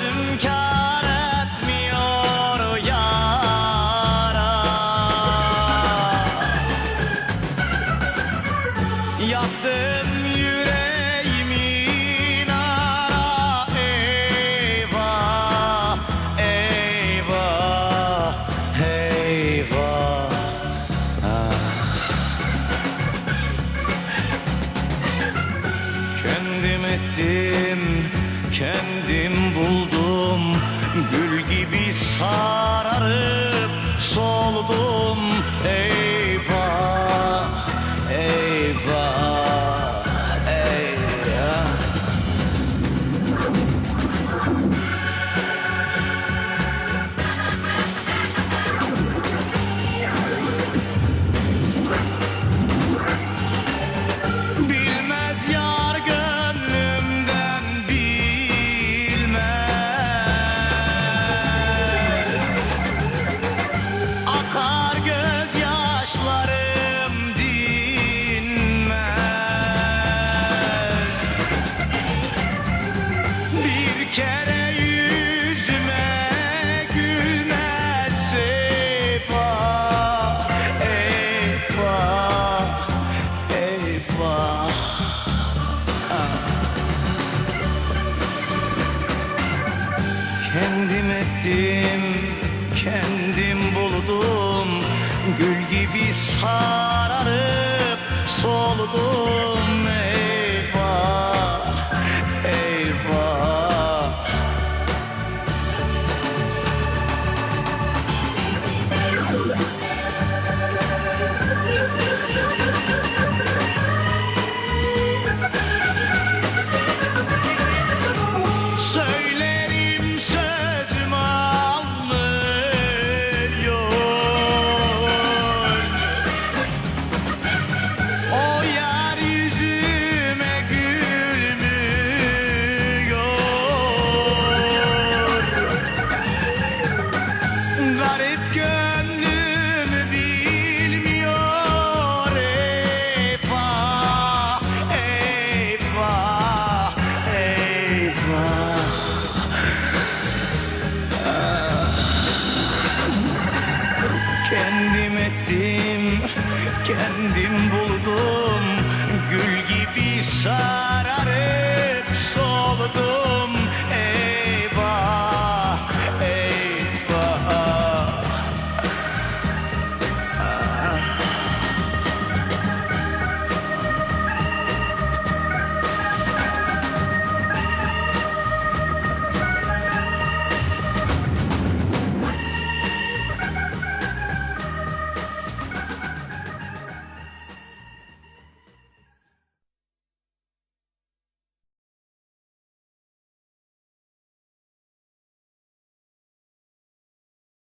Sözüm yara. Yaktım yüreğimi nara Eyvah, eyvah, eyvah. Kendim ettim, kendim buldum Gül ettim, kendim buldum. Gül gibi sararıp soldum Kendim ettim, kendim buldum. Gül gibi sar